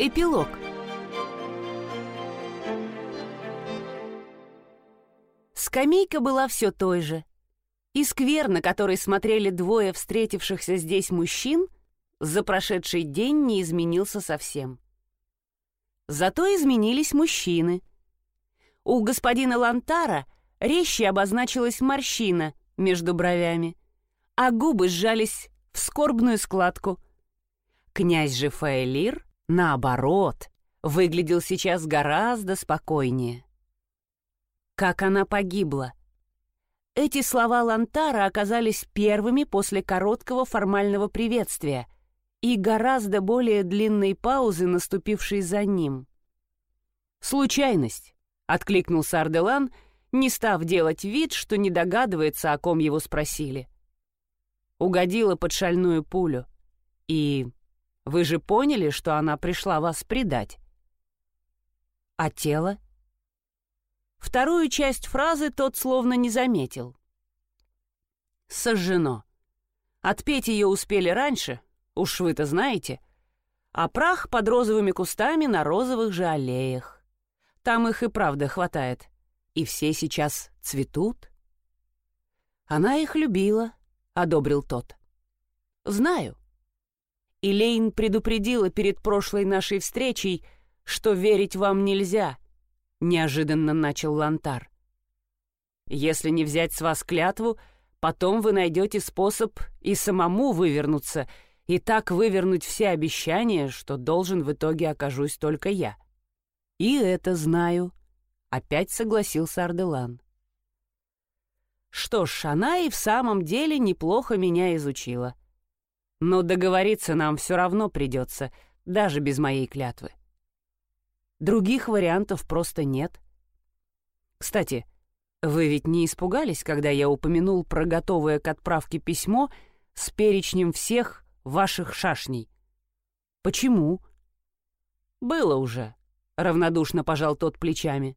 Эпилог Скамейка была все той же. И сквер, на который смотрели двое встретившихся здесь мужчин, за прошедший день не изменился совсем. Зато изменились мужчины. У господина Лантара резче обозначилась морщина между бровями, а губы сжались в скорбную складку. Князь же Фаэлир, наоборот, выглядел сейчас гораздо спокойнее. Как она погибла? Эти слова Лантара оказались первыми после короткого формального приветствия и гораздо более длинной паузы, наступившей за ним. «Случайность», — откликнулся Арделан, не став делать вид, что не догадывается, о ком его спросили. Угодила под шальную пулю. И вы же поняли, что она пришла вас предать. А тело? Вторую часть фразы тот словно не заметил. Сожжено. Отпеть ее успели раньше, уж вы-то знаете. А прах под розовыми кустами на розовых же аллеях. Там их и правда хватает. И все сейчас цветут. Она их любила, одобрил тот. Знаю. Илейн предупредила перед прошлой нашей встречей, что верить вам нельзя —— неожиданно начал Лантар. «Если не взять с вас клятву, потом вы найдете способ и самому вывернуться, и так вывернуть все обещания, что должен в итоге окажусь только я». «И это знаю», — опять согласился Арделан. «Что ж, она и в самом деле неплохо меня изучила. Но договориться нам все равно придется, даже без моей клятвы. Других вариантов просто нет. Кстати, вы ведь не испугались, когда я упомянул про готовое к отправке письмо с перечнем всех ваших шашней? Почему? Было уже, равнодушно пожал тот плечами.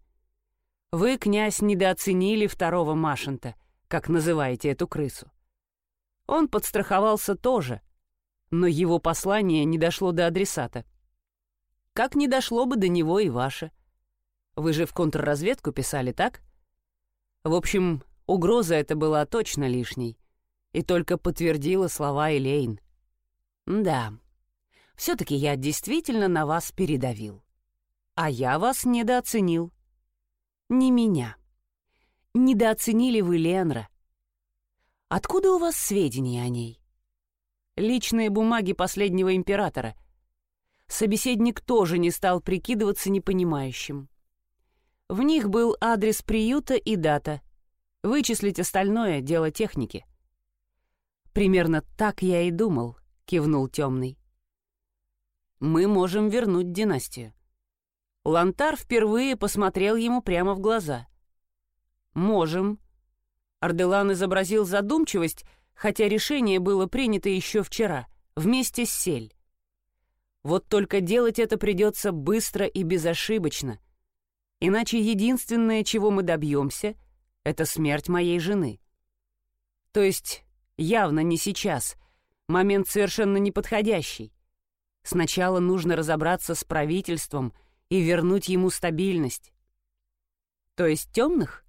Вы, князь, недооценили второго Машента, как называете эту крысу. Он подстраховался тоже, но его послание не дошло до адресата как не дошло бы до него и ваше. Вы же в контрразведку писали, так? В общем, угроза эта была точно лишней и только подтвердила слова Элейн. Да, все-таки я действительно на вас передавил. А я вас недооценил. Не меня. Недооценили вы Ленра. Откуда у вас сведения о ней? Личные бумаги последнего императора — собеседник тоже не стал прикидываться непонимающим. В них был адрес приюта и дата. Вычислить остальное — дело техники. «Примерно так я и думал», — кивнул темный. «Мы можем вернуть династию». Лантар впервые посмотрел ему прямо в глаза. «Можем». Арделан изобразил задумчивость, хотя решение было принято еще вчера, вместе с Сель. Вот только делать это придется быстро и безошибочно. Иначе единственное, чего мы добьемся, это смерть моей жены. То есть явно не сейчас. Момент совершенно неподходящий. Сначала нужно разобраться с правительством и вернуть ему стабильность. То есть темных?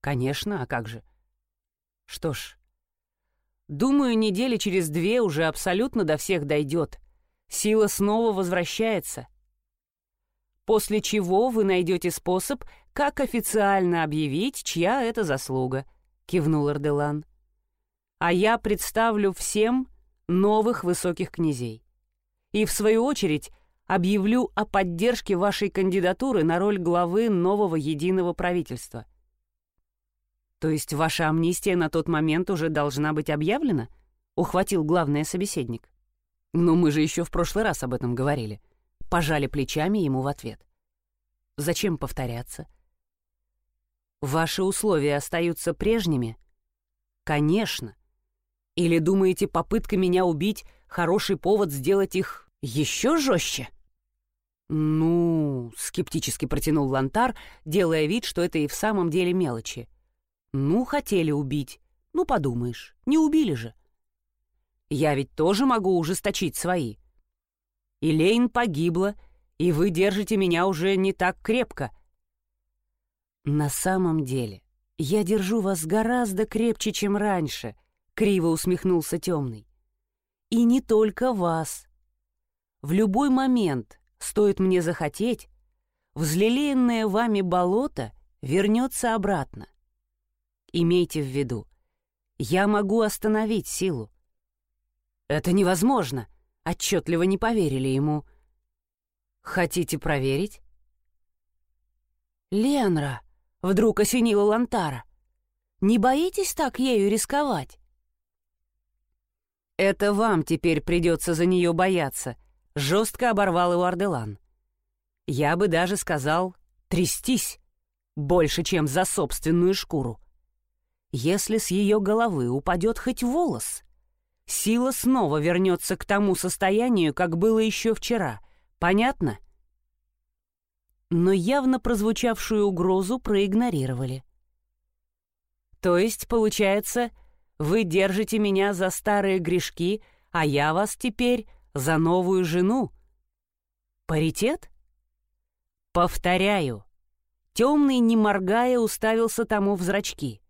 Конечно, а как же? Что ж, думаю, недели через две уже абсолютно до всех дойдет — сила снова возвращается. После чего вы найдете способ, как официально объявить, чья это заслуга, кивнул Арделан. А я представлю всем новых высоких князей. И в свою очередь объявлю о поддержке вашей кандидатуры на роль главы нового единого правительства. То есть ваша амнистия на тот момент уже должна быть объявлена? Ухватил главный собеседник. «Но мы же еще в прошлый раз об этом говорили». Пожали плечами ему в ответ. «Зачем повторяться?» «Ваши условия остаются прежними?» «Конечно. Или думаете, попытка меня убить — хороший повод сделать их еще жестче?» «Ну...» — скептически протянул Лантар, делая вид, что это и в самом деле мелочи. «Ну, хотели убить. Ну, подумаешь, не убили же. Я ведь тоже могу ужесточить свои. Илейн погибла, и вы держите меня уже не так крепко». «На самом деле, я держу вас гораздо крепче, чем раньше», — криво усмехнулся темный. «И не только вас. В любой момент, стоит мне захотеть, взлелеянное вами болото вернется обратно. Имейте в виду, я могу остановить силу. Это невозможно, отчетливо не поверили ему. Хотите проверить? Ленра, вдруг осенила Лантара. Не боитесь так ею рисковать? Это вам теперь придется за нее бояться, жестко оборвал его Арделан. Я бы даже сказал трястись больше, чем за собственную шкуру. Если с ее головы упадет хоть волос, сила снова вернется к тому состоянию, как было еще вчера. Понятно? Но явно прозвучавшую угрозу проигнорировали. То есть, получается, вы держите меня за старые грешки, а я вас теперь за новую жену. Паритет? Повторяю. Темный, не моргая, уставился тому в зрачки.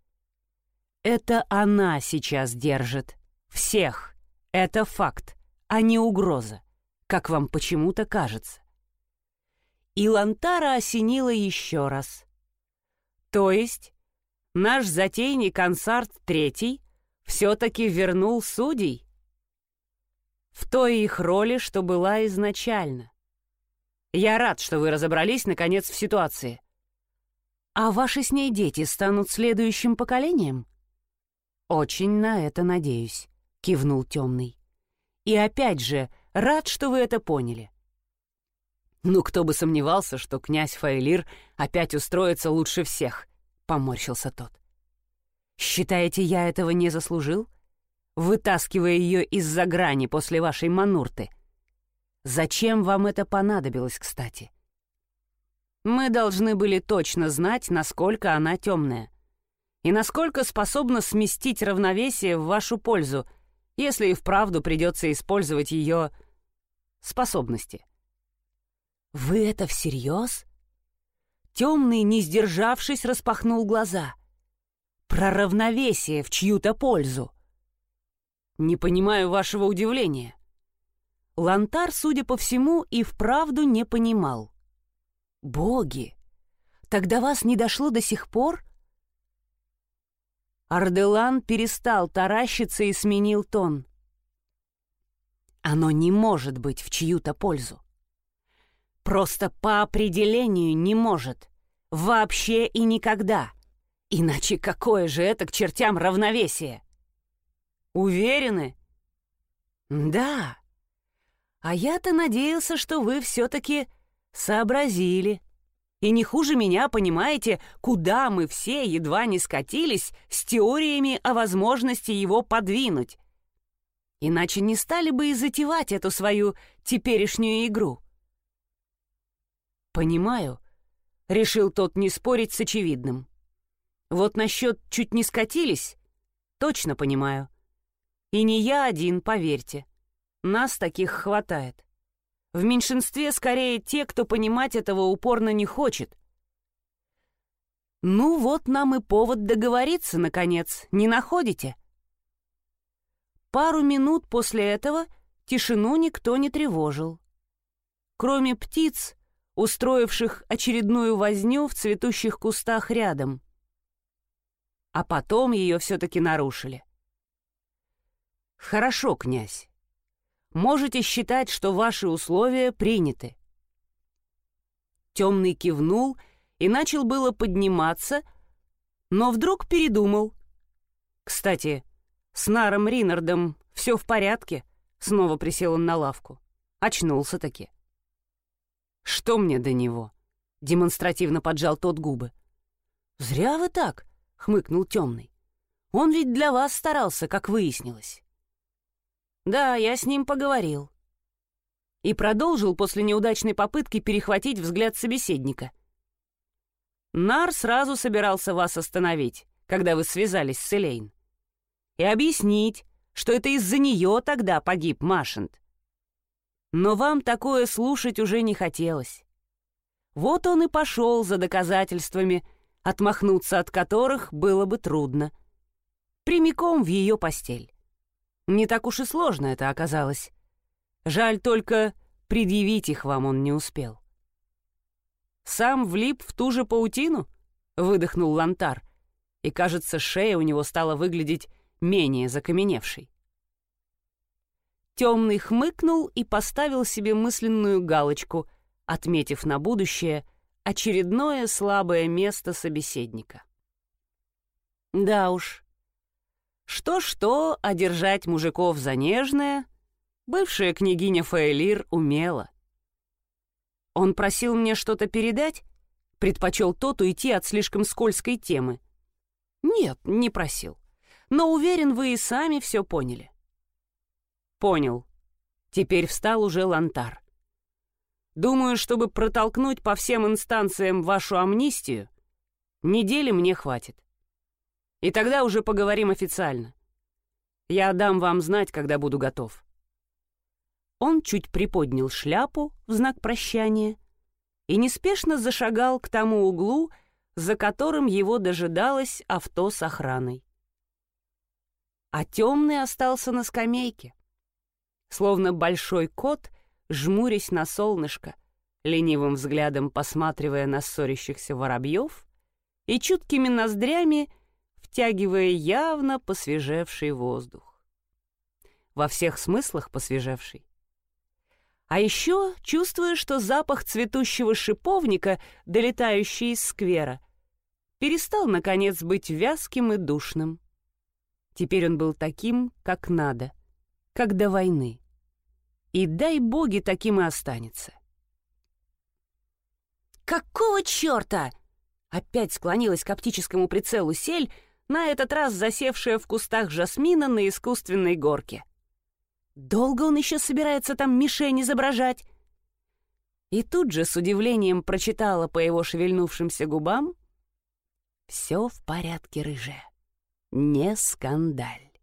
Это она сейчас держит. Всех. Это факт, а не угроза, как вам почему-то кажется. И Лантара осенила еще раз. То есть наш затейник Ансарт Третий все-таки вернул судей? В той их роли, что была изначально. Я рад, что вы разобрались, наконец, в ситуации. А ваши с ней дети станут следующим поколением? «Очень на это надеюсь», — кивнул темный. «И опять же, рад, что вы это поняли». «Ну, кто бы сомневался, что князь Фаэлир опять устроится лучше всех», — поморщился тот. «Считаете, я этого не заслужил? Вытаскивая ее из-за грани после вашей манурты. Зачем вам это понадобилось, кстати?» «Мы должны были точно знать, насколько она темная и насколько способна сместить равновесие в вашу пользу, если и вправду придется использовать ее способности. «Вы это всерьез?» Темный, не сдержавшись, распахнул глаза. «Про равновесие в чью-то пользу!» «Не понимаю вашего удивления». Лантар, судя по всему, и вправду не понимал. «Боги! Тогда вас не дошло до сих пор, Арделан перестал таращиться и сменил тон. Оно не может быть в чью-то пользу. Просто по определению не может. Вообще и никогда. Иначе какое же это к чертям равновесие? Уверены? Да. А я-то надеялся, что вы все-таки сообразили. И не хуже меня, понимаете, куда мы все едва не скатились с теориями о возможности его подвинуть. Иначе не стали бы и затевать эту свою теперешнюю игру. «Понимаю», — решил тот не спорить с очевидным. «Вот насчет чуть не скатились, точно понимаю. И не я один, поверьте. Нас таких хватает. В меньшинстве скорее те, кто понимать этого упорно не хочет. Ну вот нам и повод договориться, наконец, не находите? Пару минут после этого тишину никто не тревожил. Кроме птиц, устроивших очередную возню в цветущих кустах рядом. А потом ее все-таки нарушили. «Хорошо, князь можете считать, что ваши условия приняты». Темный кивнул и начал было подниматься, но вдруг передумал. «Кстати, с Наром Ринардом все в порядке?» Снова присел он на лавку. Очнулся-таки. «Что мне до него?» Демонстративно поджал тот губы. «Зря вы так», — хмыкнул темный. «Он ведь для вас старался, как выяснилось». «Да, я с ним поговорил». И продолжил после неудачной попытки перехватить взгляд собеседника. «Нар сразу собирался вас остановить, когда вы связались с Элейн, и объяснить, что это из-за нее тогда погиб Машент. Но вам такое слушать уже не хотелось. Вот он и пошел за доказательствами, отмахнуться от которых было бы трудно. Прямиком в ее постель. Не так уж и сложно это оказалось. Жаль только, предъявить их вам он не успел. «Сам влип в ту же паутину?» — выдохнул Лантар, и, кажется, шея у него стала выглядеть менее закаменевшей. Темный хмыкнул и поставил себе мысленную галочку, отметив на будущее очередное слабое место собеседника. Да уж, что-что, одержать мужиков за нежное бывшая княгиня Фаэлир умела. Он просил мне что-то передать? Предпочел тот уйти от слишком скользкой темы. Нет, не просил. Но уверен, вы и сами все поняли. Понял. Теперь встал уже Лантар. Думаю, чтобы протолкнуть по всем инстанциям вашу амнистию, недели мне хватит. И тогда уже поговорим официально. Я дам вам знать, когда буду готов. Он чуть приподнял шляпу в знак прощания и неспешно зашагал к тому углу, за которым его дожидалось авто с охраной. А темный остался на скамейке, словно большой кот, жмурясь на солнышко, ленивым взглядом посматривая на ссорящихся воробьев и чуткими ноздрями втягивая явно посвежевший воздух. Во всех смыслах посвежевший. А еще чувствую, что запах цветущего шиповника, долетающий из сквера, перестал, наконец, быть вязким и душным. Теперь он был таким, как надо, как до войны. И дай боги, таким и останется. «Какого черта?» Опять склонилась к оптическому прицелу сель, на этот раз засевшая в кустах жасмина на искусственной горке. Долго он еще собирается там мишень изображать? И тут же с удивлением прочитала по его шевельнувшимся губам «Все в порядке, рыжая, не скандаль».